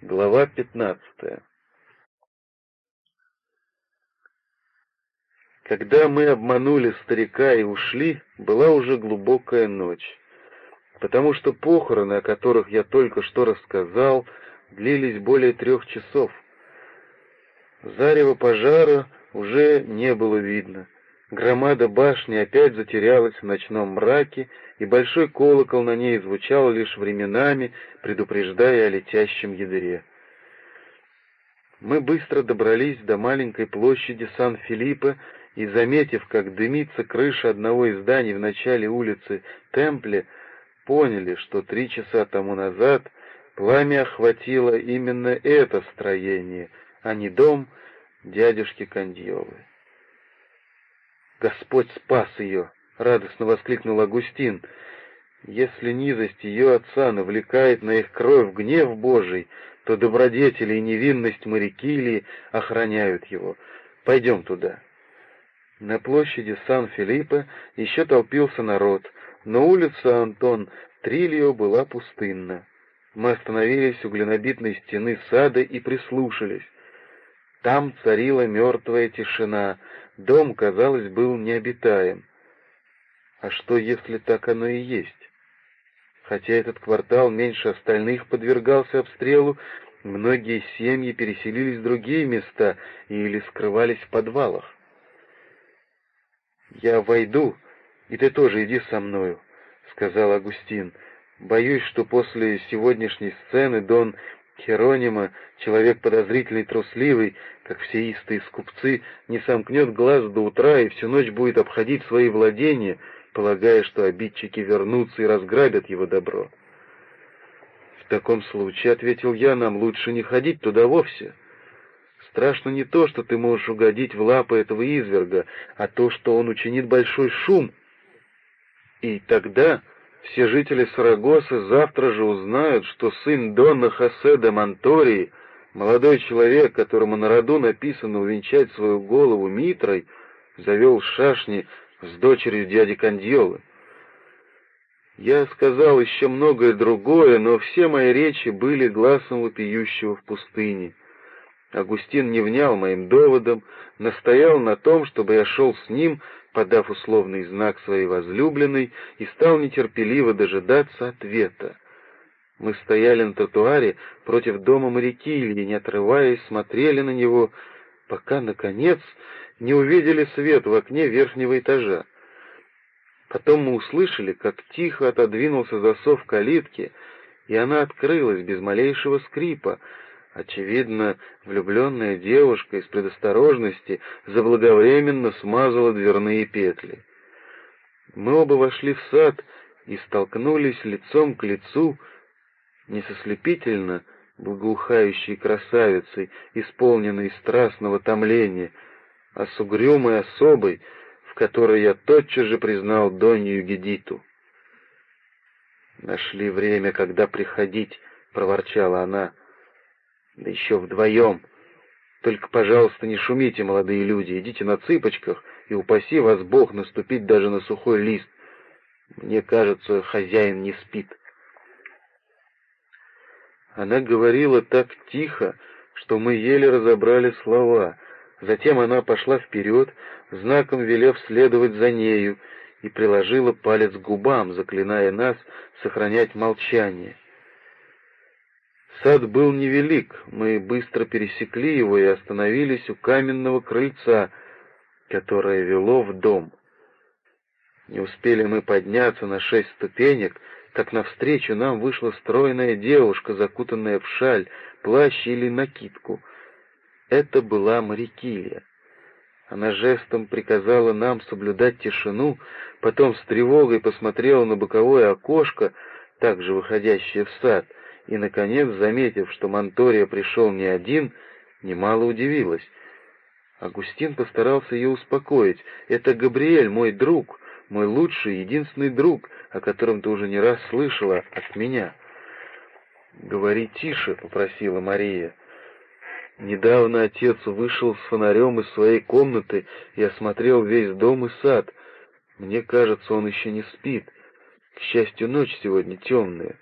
Глава пятнадцатая Когда мы обманули старика и ушли, была уже глубокая ночь, потому что похороны, о которых я только что рассказал, длились более трех часов. Зарево пожара уже не было видно. Громада башни опять затерялась в ночном мраке, и большой колокол на ней звучал лишь временами, предупреждая о летящем ядре. Мы быстро добрались до маленькой площади Сан-Филиппо и, заметив, как дымится крыша одного из зданий в начале улицы Темпле, поняли, что три часа тому назад пламя охватило именно это строение, а не дом дядюшки Кандьевы. «Господь спас ее!» — радостно воскликнул Агустин. «Если низость ее отца навлекает на их кровь гнев Божий, то добродетели и невинность Марикилии охраняют его. Пойдем туда». На площади Сан-Филиппо еще толпился народ, но улица Антон Трильо была пустынна. Мы остановились у глинобитной стены сада и прислушались. Там царила мертвая тишина, дом, казалось, был необитаем. А что, если так оно и есть? Хотя этот квартал меньше остальных подвергался обстрелу, многие семьи переселились в другие места или скрывались в подвалах. «Я войду, и ты тоже иди со мною», — сказал Агустин. «Боюсь, что после сегодняшней сцены Дон Херонима, человек подозрительный, трусливый, как все истые скупцы, не сомкнет глаз до утра и всю ночь будет обходить свои владения, полагая, что обидчики вернутся и разграбят его добро. «В таком случае, — ответил я, — нам лучше не ходить туда вовсе. Страшно не то, что ты можешь угодить в лапы этого изверга, а то, что он учинит большой шум. И тогда все жители Сарагосы завтра же узнают, что сын Дона Хосе де Монтории, молодой человек, которому на роду написано увенчать свою голову митрой, завел шашни с дочерью дяди Кандьолы. Я сказал еще многое другое, но все мои речи были глазом вопиющего в пустыне. Агустин не внял моим доводам, настоял на том, чтобы я шел с ним, подав условный знак своей возлюбленной, и стал нетерпеливо дожидаться ответа. Мы стояли на тротуаре против дома моряки и, не отрываясь, смотрели на него, пока, наконец, не увидели свет в окне верхнего этажа. Потом мы услышали, как тихо отодвинулся засов калитки, и она открылась без малейшего скрипа, Очевидно, влюбленная девушка из предосторожности заблаговременно смазала дверные петли. Мы оба вошли в сад и столкнулись лицом к лицу, не со слепительно благоухающей красавицей, исполненной страстного томления, а с угрюмой особой, в которой я тотчас же признал Донью Гедиту. «Нашли время, когда приходить», — проворчала она, — да еще вдвоем. Только, пожалуйста, не шумите, молодые люди, идите на цыпочках, и упаси вас Бог наступить даже на сухой лист. Мне кажется, хозяин не спит. Она говорила так тихо, что мы еле разобрали слова. Затем она пошла вперед, знаком велев следовать за нею, и приложила палец к губам, заклиная нас сохранять молчание. Сад был невелик, мы быстро пересекли его и остановились у каменного крыльца, которое вело в дом. Не успели мы подняться на шесть ступенек, как навстречу нам вышла стройная девушка, закутанная в шаль, плащ или накидку. Это была Марикилия. Она жестом приказала нам соблюдать тишину, потом с тревогой посмотрела на боковое окошко, также выходящее в сад — и, наконец, заметив, что Монтория пришел не один, немало удивилась. Агустин постарался ее успокоить. «Это Габриэль, мой друг, мой лучший, единственный друг, о котором ты уже не раз слышала от меня». «Говори тише», — попросила Мария. Недавно отец вышел с фонарем из своей комнаты и осмотрел весь дом и сад. Мне кажется, он еще не спит. К счастью, ночь сегодня темная.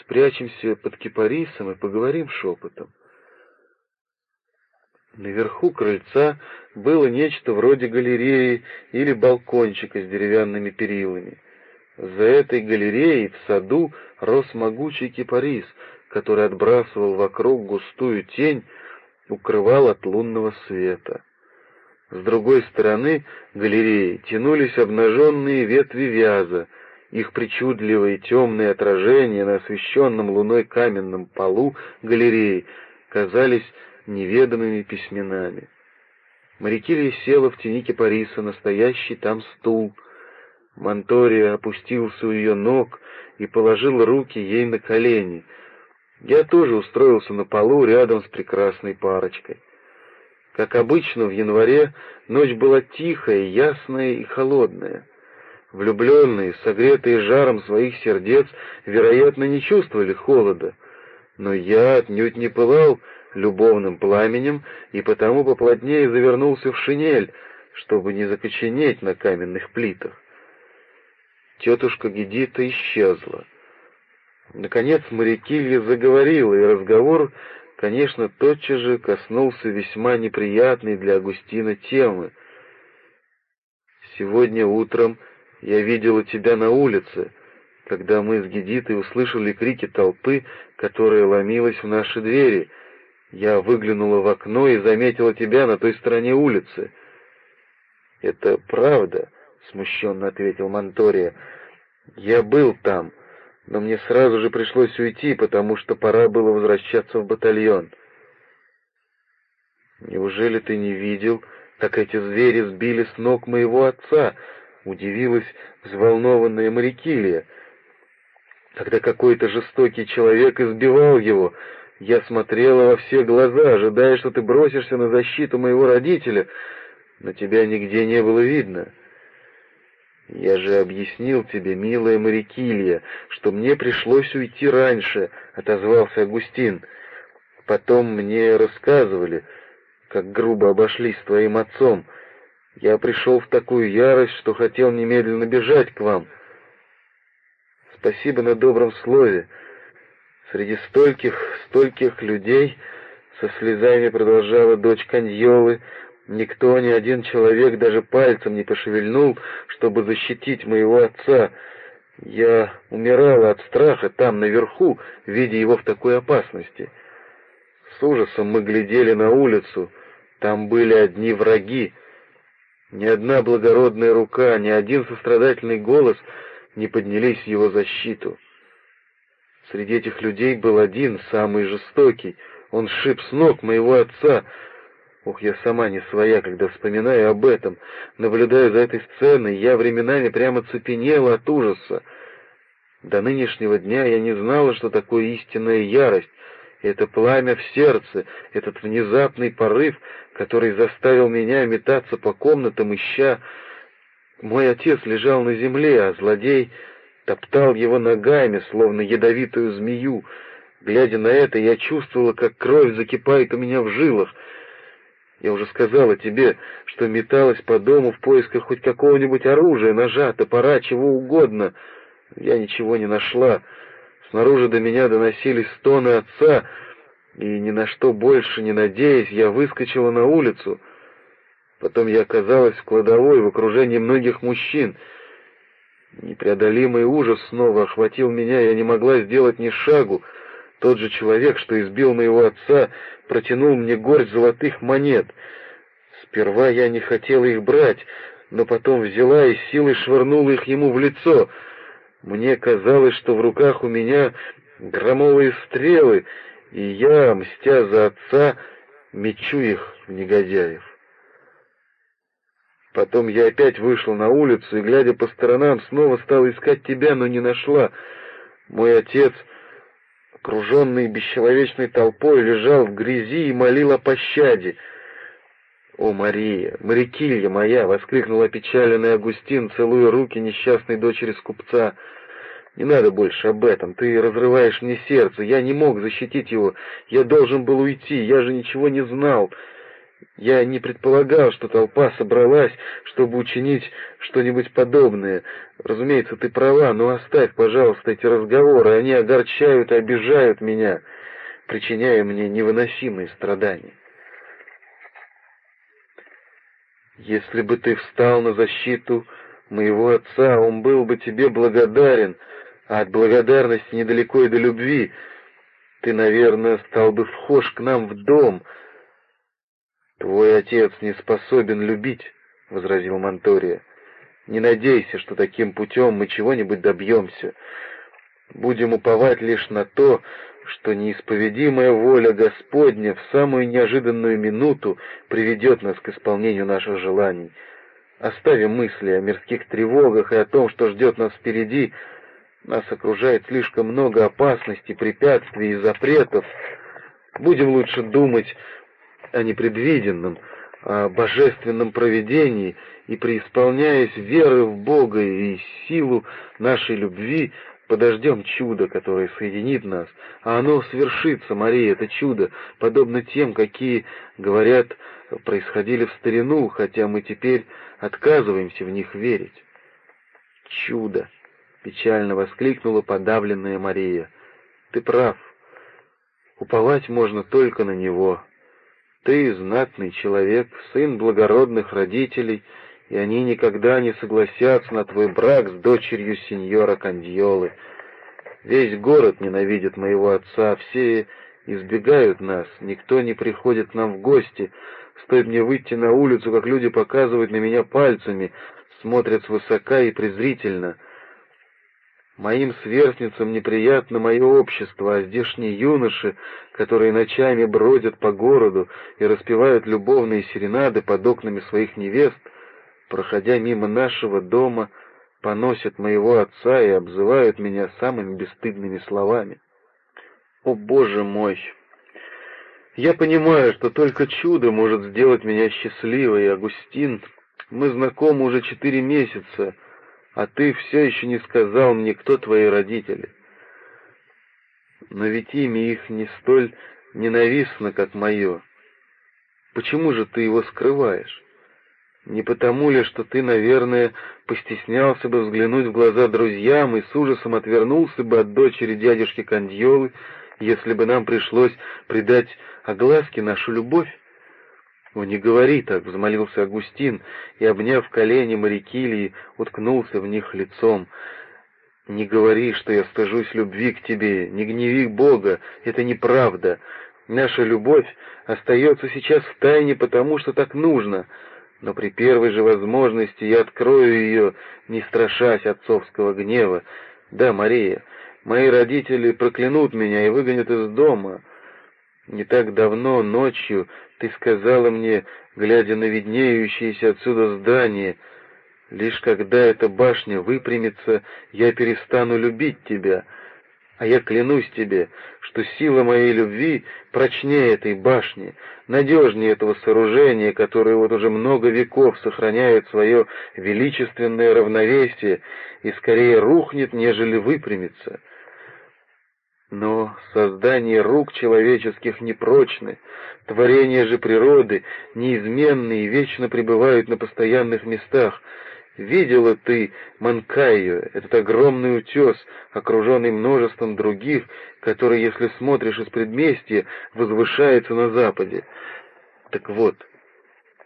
Спрячемся под кипарисом и поговорим шепотом. Наверху крыльца было нечто вроде галереи или балкончика с деревянными перилами. За этой галереей в саду рос могучий кипарис, который отбрасывал вокруг густую тень, укрывал от лунного света. С другой стороны галереи тянулись обнаженные ветви вяза, их причудливые темные отражения на освещенном луной каменном полу галереи казались неведомыми письменами. Марикилия села в тени кипариса, настоящий там стул. Монтория опустился у ее ног и положил руки ей на колени. Я тоже устроился на полу рядом с прекрасной парочкой. Как обычно, в январе ночь была тихая, ясная и холодная. Влюбленные, согретые жаром своих сердец, вероятно, не чувствовали холода, но я отнюдь не пылал любовным пламенем и потому поплотнее завернулся в шинель, чтобы не закоченеть на каменных плитах. Тетушка Гедита исчезла. Наконец Марикилья заговорила, и разговор конечно, тотчас же коснулся весьма неприятной для Агустина темы. «Сегодня утром я видела тебя на улице, когда мы с Гедитой услышали крики толпы, которая ломилась в наши двери. Я выглянула в окно и заметила тебя на той стороне улицы». «Это правда», — смущенно ответил Монтория. «Я был там» но мне сразу же пришлось уйти, потому что пора было возвращаться в батальон. Неужели ты не видел, как эти звери сбили с ног моего отца? Удивилась взволнованная Марикилия. Когда какой-то жестокий человек избивал его, я смотрела во все глаза, ожидая, что ты бросишься на защиту моего родителя, но тебя нигде не было видно. «Я же объяснил тебе, милая Марикилья, что мне пришлось уйти раньше», — отозвался Агустин. «Потом мне рассказывали, как грубо обошлись с твоим отцом. Я пришел в такую ярость, что хотел немедленно бежать к вам. Спасибо на добром слове. Среди стольких, стольких людей со слезами продолжала дочь Каньолы, Никто, ни один человек даже пальцем не пошевельнул, чтобы защитить моего отца. Я умирала от страха там, наверху, видя его в такой опасности. С ужасом мы глядели на улицу. Там были одни враги. Ни одна благородная рука, ни один сострадательный голос не поднялись в его защиту. Среди этих людей был один, самый жестокий. Он шип с ног моего отца — Ох, я сама не своя, когда вспоминаю об этом. Наблюдаю за этой сценой, я временами прямо цепенела от ужаса. До нынешнего дня я не знала, что такое истинная ярость. Это пламя в сердце, этот внезапный порыв, который заставил меня метаться по комнатам, ища. Мой отец лежал на земле, а злодей топтал его ногами, словно ядовитую змею. Глядя на это, я чувствовала, как кровь закипает у меня в жилах — я уже сказала тебе, что металась по дому в поисках хоть какого-нибудь оружия, ножа, топора, чего угодно. Я ничего не нашла. Снаружи до меня доносились стоны отца, и ни на что больше не надеясь, я выскочила на улицу. Потом я оказалась в кладовой в окружении многих мужчин. Непреодолимый ужас снова охватил меня, я не могла сделать ни шагу. Тот же человек, что избил моего отца, протянул мне горсть золотых монет. Сперва я не хотела их брать, но потом взяла и силой швырнула их ему в лицо. Мне казалось, что в руках у меня громовые стрелы, и я, мстя за отца, мечу их в негодяев. Потом я опять вышла на улицу и, глядя по сторонам, снова стала искать тебя, но не нашла. Мой отец окруженный бесчеловечной толпой, лежал в грязи и молил о пощаде. «О, Мария, Марикилья моя!» — воскликнул опечаленный Агустин, целуя руки несчастной дочери скупца. «Не надо больше об этом, ты разрываешь мне сердце, я не мог защитить его, я должен был уйти, я же ничего не знал. Я не предполагал, что толпа собралась, чтобы учинить что-нибудь подобное. Разумеется, ты права, но оставь, пожалуйста, эти разговоры. Они огорчают и обижают меня, причиняя мне невыносимые страдания. Если бы ты встал на защиту моего отца, он был бы тебе благодарен, а от благодарности недалеко и до любви. Ты, наверное, стал бы вхож к нам в дом — «Твой отец не способен любить», — возразил Монтория. «Не надейся, что таким путем мы чего-нибудь добьемся. Будем уповать лишь на то, что неисповедимая воля Господня в самую неожиданную минуту приведет нас к исполнению наших желаний. Оставим мысли о мирских тревогах и о том, что ждет нас впереди. Нас окружает слишком много опасностей, препятствий и запретов. Будем лучше думать о непредвиденном, о божественном провидении, и преисполняясь веры в Бога и силу нашей любви, подождем чудо, которое соединит нас, а оно свершится, Мария, это чудо, подобно тем, какие, говорят, происходили в старину, хотя мы теперь отказываемся в них верить. Чудо! — печально воскликнула подавленная Мария. Ты прав. Уповать можно только на него. Ты знатный человек, сын благородных родителей, и они никогда не согласятся на твой брак с дочерью сеньора Кандьолы. Весь город ненавидит моего отца, все избегают нас, никто не приходит нам в гости. Стоит мне выйти на улицу, как люди показывают на меня пальцами, смотрят свысока и презрительно. Моим сверстницам неприятно мое общество, а здешние юноши, которые ночами бродят по городу и распевают любовные серенады под окнами своих невест, проходя мимо нашего дома, поносят моего отца и обзывают меня самыми бесстыдными словами. О, Боже мой! Я понимаю, что только чудо может сделать меня счастливой, Агустин. Мы знакомы уже четыре месяца, — а ты все еще не сказал мне, кто твои родители. Но ведь имя их не столь ненавистно, как мое. Почему же ты его скрываешь? Не потому ли, что ты, наверное, постеснялся бы взглянуть в глаза друзьям и с ужасом отвернулся бы от дочери дядюшки Кандьолы, если бы нам пришлось придать огласке нашу любовь? «О, не говори так!» — взмолился Агустин и, обняв колени Марикилии, уткнулся в них лицом. «Не говори, что я стыжусь любви к тебе, не гневи Бога, это неправда. Наша любовь остается сейчас в тайне, потому что так нужно, но при первой же возможности я открою ее, не страшась отцовского гнева. Да, Мария, мои родители проклянут меня и выгонят из дома». Не так давно, ночью, ты сказала мне, глядя на виднеющееся отсюда здание, лишь когда эта башня выпрямится, я перестану любить тебя, а я клянусь тебе, что сила моей любви прочнее этой башни, надежнее этого сооружения, которое вот уже много веков сохраняет свое величественное равновесие и скорее рухнет, нежели выпрямится. Но создание рук человеческих непрочны, творения же природы неизменны и вечно пребывают на постоянных местах. Видела ты Манкайо, этот огромный утес, окруженный множеством других, который, если смотришь из предместья, возвышается на западе. Так вот,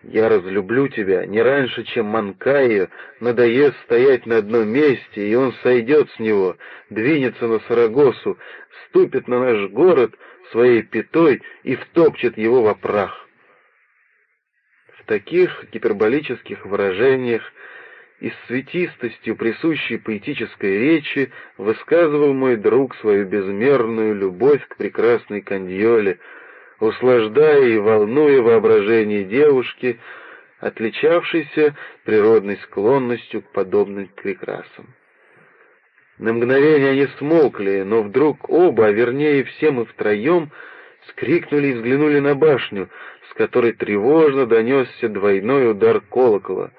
я разлюблю тебя не раньше, чем Манкайо надоест стоять на одном месте, и он сойдет с него, двинется на Сарагосу, ступит на наш город своей пятой и втопчет его во прах. В таких гиперболических выражениях и с цветистостью присущей поэтической речи высказывал мой друг свою безмерную любовь к прекрасной Кандьоле, услаждая и волнуя воображение девушки, отличавшейся природной склонностью к подобным прекрасам. На мгновение они смолкли, но вдруг оба, а вернее все мы втроем, скрикнули и взглянули на башню, с которой тревожно донесся двойной удар колокола.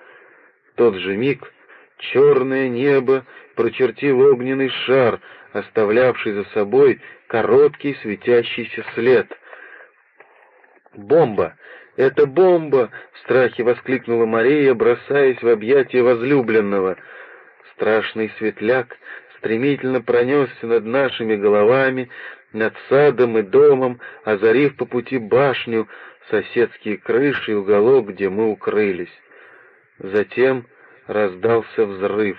Тот же миг черное небо прочертил огненный шар, оставлявший за собой короткий светящийся след. Бомба! «Это бомба!» — в страхе воскликнула Мария, бросаясь в объятия возлюбленного. Страшный светляк стремительно пронесся над нашими головами, над садом и домом, озарив по пути башню, соседские крыши и уголок, где мы укрылись. Затем раздался взрыв.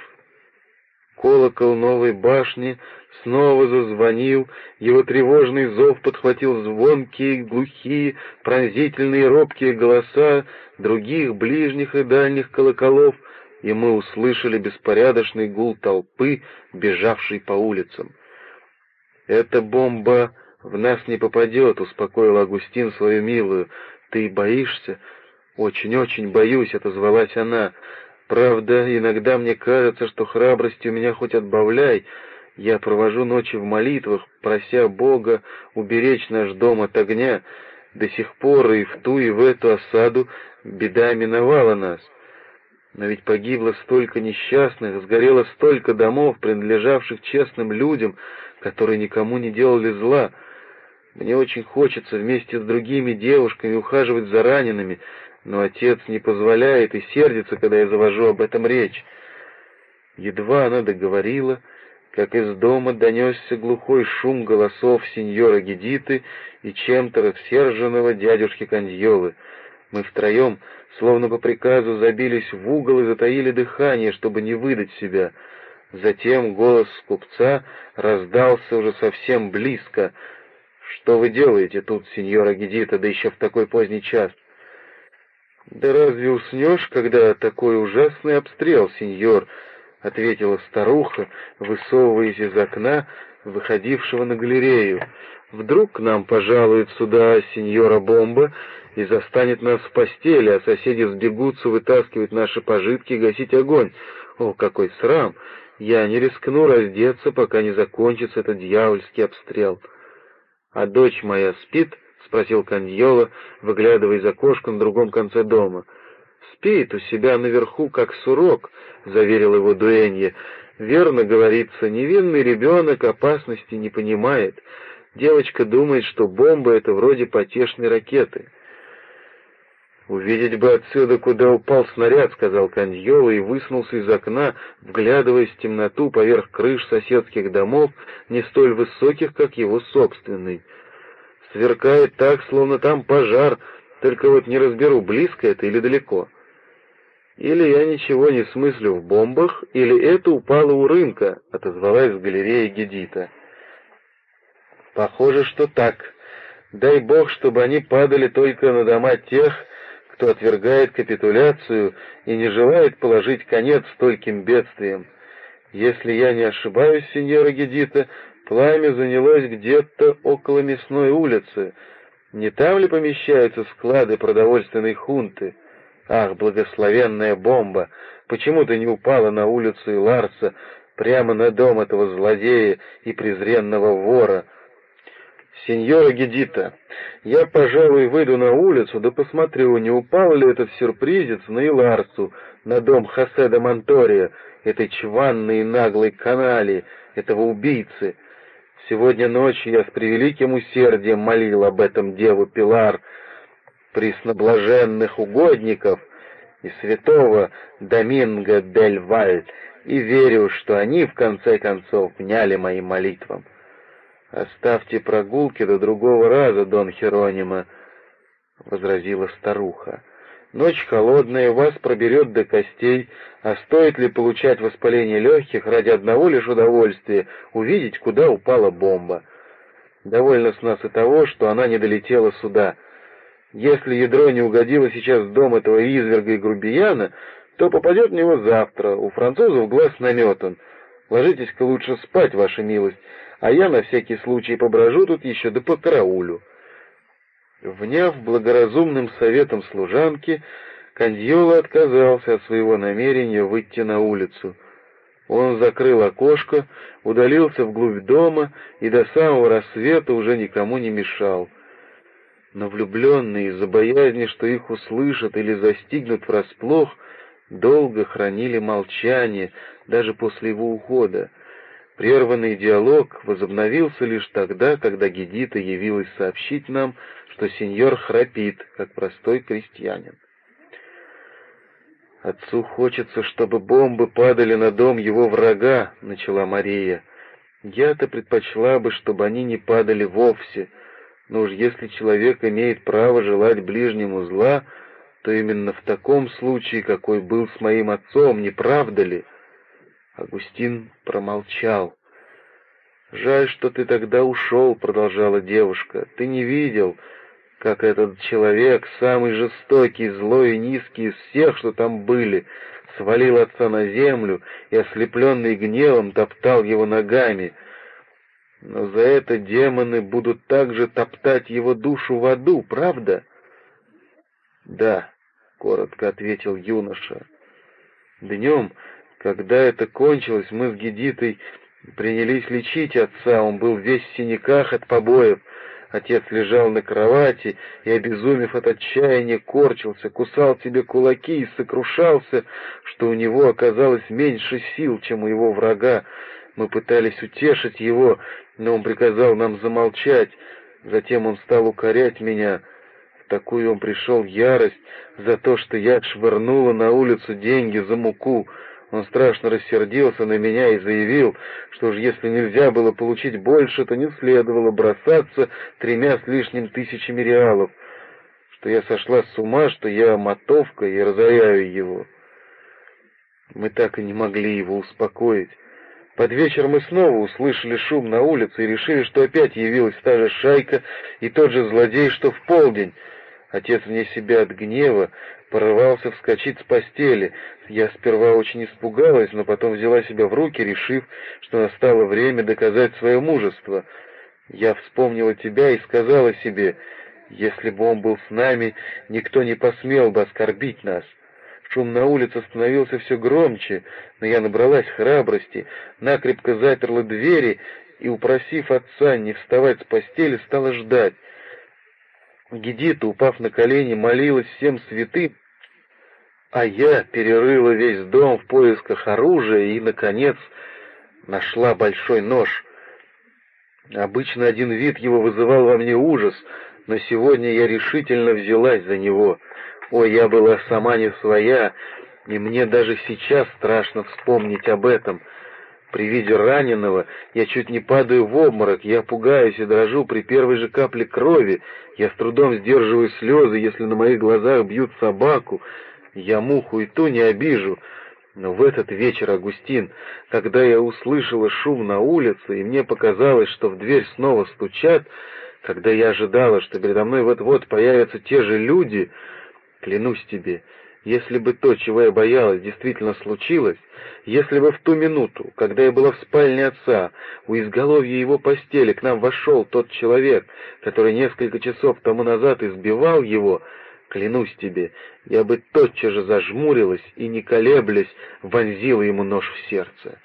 Колокол новой башни снова зазвонил, его тревожный зов подхватил звонкие, глухие, пронзительные, робкие голоса других ближних и дальних колоколов, и мы услышали беспорядочный гул толпы, бежавшей по улицам. «Эта бомба в нас не попадет», — успокоил Агустин свою милую. «Ты боишься?» «Очень-очень боюсь», — отозвалась она. «Правда, иногда мне кажется, что храбрости у меня хоть отбавляй. Я провожу ночи в молитвах, прося Бога уберечь наш дом от огня. До сих пор и в ту, и в эту осаду беда миновала нас. Но ведь погибло столько несчастных, сгорело столько домов, принадлежавших честным людям, которые никому не делали зла. Мне очень хочется вместе с другими девушками ухаживать за ранеными, но отец не позволяет и сердится, когда я завожу об этом речь. Едва она договорила, как из дома донесся глухой шум голосов сеньора Гедиты и чем-то рассерженного дядюшки Кандьолы. Мы втроем, словно по приказу, забились в угол и затаили дыхание, чтобы не выдать себя. Затем голос купца раздался уже совсем близко. «Что вы делаете тут, сеньора Гедита, да еще в такой поздний час?» «Да разве уснешь, когда такой ужасный обстрел, сеньор?» — ответила старуха, высовываясь из окна, выходившего на галерею. «Вдруг к нам пожалует сюда сеньора Бомба и застанет нас в постели, а соседи сбегутся вытаскивать наши пожитки и гасить огонь. О, какой срам! Я не рискну раздеться, пока не закончится этот дьявольский обстрел. А дочь моя спит?» — спросил Каньола, выглядывая из окошка на другом конце дома. «Спит у себя наверху, как сурок», — заверил его Дуэнье. «Верно говорится, невинный ребенок опасности не понимает. Девочка думает, что бомба — это вроде потешной ракеты». «Увидеть бы отсюда, куда упал снаряд», — сказал Каньола и высунулся из окна, вглядываясь в темноту поверх крыш соседских домов, не столь высоких, как его собственный. Сверкает так, словно там пожар, только вот не разберу, близко это или далеко. Или я ничего не смыслю в бомбах, или это упало у рынка, отозвалась с галереи Гедита. Похоже, что так. Дай бог, чтобы они падали только на дома тех, кто отвергает капитуляцию и не желает положить конец стольким бедствиям. Если я не ошибаюсь, сеньора Гедита, Пламя занялось где-то около мясной улицы. Не там ли помещаются склады продовольственной хунты? Ах, благословенная бомба! Почему ты не упала на улицу Иларса, прямо на дом этого злодея и презренного вора? Сеньора Гедита, я, пожалуй, выйду на улицу, да посмотрю, не упал ли этот сюрпризец на Иларсу, на дом Хосе де Монтория, этой чванной и наглой канали, этого убийцы. Сегодня ночью я с превеликим усердием молил об этом деву Пилар, пресноблаженных угодников и святого Доминго дель Валь, и верю, что они, в конце концов, вняли моим молитвам. «Оставьте прогулки до другого раза, Дон Херонима», — возразила старуха. Ночь холодная, вас проберет до костей, а стоит ли получать воспаление легких ради одного лишь удовольствия увидеть, куда упала бомба? Довольно с нас и того, что она не долетела сюда. Если ядро не угодило сейчас в дом этого изверга и грубияна, то попадет в него завтра, у французов глаз наметан. Ложитесь-ка лучше спать, ваша милость, а я на всякий случай поброжу тут еще да по караулю. Вняв благоразумным советом служанки, Кандьола отказался от своего намерения выйти на улицу. Он закрыл окошко, удалился вглубь дома и до самого рассвета уже никому не мешал. Но влюбленные, из-за боязни, что их услышат или застигнут врасплох, долго хранили молчание, даже после его ухода. Прерванный диалог возобновился лишь тогда, когда Гедита явилась сообщить нам, что сеньор храпит, как простой крестьянин. «Отцу хочется, чтобы бомбы падали на дом его врага», — начала Мария. «Я-то предпочла бы, чтобы они не падали вовсе, но уж если человек имеет право желать ближнему зла, то именно в таком случае, какой был с моим отцом, не правда ли?» Агустин промолчал. «Жаль, что ты тогда ушел», — продолжала девушка. «Ты не видел, как этот человек, самый жестокий, злой и низкий из всех, что там были, свалил отца на землю и, ослепленный гневом, топтал его ногами. Но за это демоны будут также топтать его душу в аду, правда? — Да, — коротко ответил юноша. Днем, когда это кончилось, мы с Гедитой принялись лечить отца, он был весь в синяках от побоев, Отец лежал на кровати и, обезумев от отчаяния, корчился, кусал себе кулаки и сокрушался, что у него оказалось меньше сил, чем у его врага. Мы пытались утешить его, но он приказал нам замолчать. Затем он стал укорять меня. В такую он пришел ярость за то, что я отшвырнула на улицу деньги за муку. Он страшно рассердился на меня и заявил, что уж если нельзя было получить больше, то не следовало бросаться тремя с лишним тысячами реалов, что я сошла с ума, что я мотовка и разоряю его. Мы так и не могли его успокоить. Под вечер мы снова услышали шум на улице и решили, что опять явилась та же шайка и тот же злодей, что в полдень. Отец вне себя от гнева порывался вскочить с постели. Я сперва очень испугалась, но потом взяла себя в руки, решив, что настало время доказать свое мужество. Я вспомнила тебя и сказала себе, если бы он был с нами, никто не посмел бы оскорбить нас. Шум на улице становился все громче, но я набралась храбрости, накрепко заперла двери и, упросив отца не вставать с постели, стала ждать. Гедита, упав на колени, молилась всем святым, а я перерыла весь дом в поисках оружия и, наконец, нашла большой нож. Обычно один вид его вызывал во мне ужас, но сегодня я решительно взялась за него. Ой, я была сама не своя, и мне даже сейчас страшно вспомнить об этом — при виде раненого я чуть не падаю в обморок, я пугаюсь и дрожу при первой же капле крови, я с трудом сдерживаю слезы, если на моих глазах бьют собаку, я муху и ту не обижу. Но в этот вечер, Агустин, когда я услышала шум на улице, и мне показалось, что в дверь снова стучат, когда я ожидала, что передо мной вот-вот появятся те же люди, клянусь тебе, если бы то, чего я боялась, действительно случилось, если бы в ту минуту, когда я была в спальне отца, у изголовья его постели к нам вошел тот человек, который несколько часов тому назад избивал его, клянусь тебе, я бы тотчас же зажмурилась и, не колеблясь, вонзила ему нож в сердце.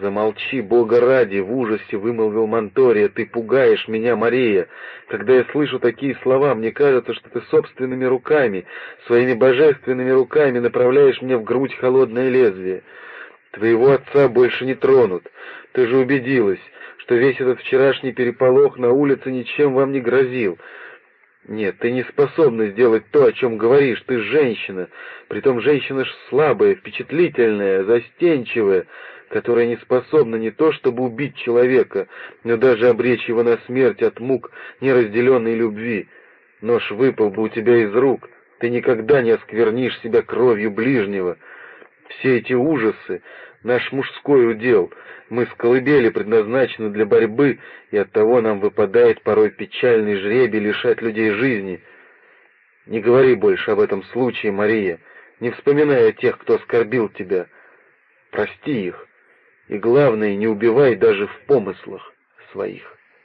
«Замолчи, Бога ради!» — в ужасе вымолвил Монтория. «Ты пугаешь меня, Мария! Когда я слышу такие слова, мне кажется, что ты собственными руками, своими божественными руками направляешь мне в грудь холодное лезвие. Твоего отца больше не тронут. Ты же убедилась, что весь этот вчерашний переполох на улице ничем вам не грозил. Нет, ты не способна сделать то, о чем говоришь. Ты женщина, притом женщина ж слабая, впечатлительная, застенчивая» которая не способна не то чтобы убить человека, но даже обречь его на смерть от мук неразделенной любви. Нож выпал бы у тебя из рук, ты никогда не осквернишь себя кровью ближнего. Все эти ужасы — наш мужской удел. Мы с колыбели предназначены для борьбы, и оттого нам выпадает порой печальный жребий лишать людей жизни. Не говори больше об этом случае, Мария, не вспоминай о тех, кто оскорбил тебя. Прости их. И главное, не убивай даже в помыслах своих.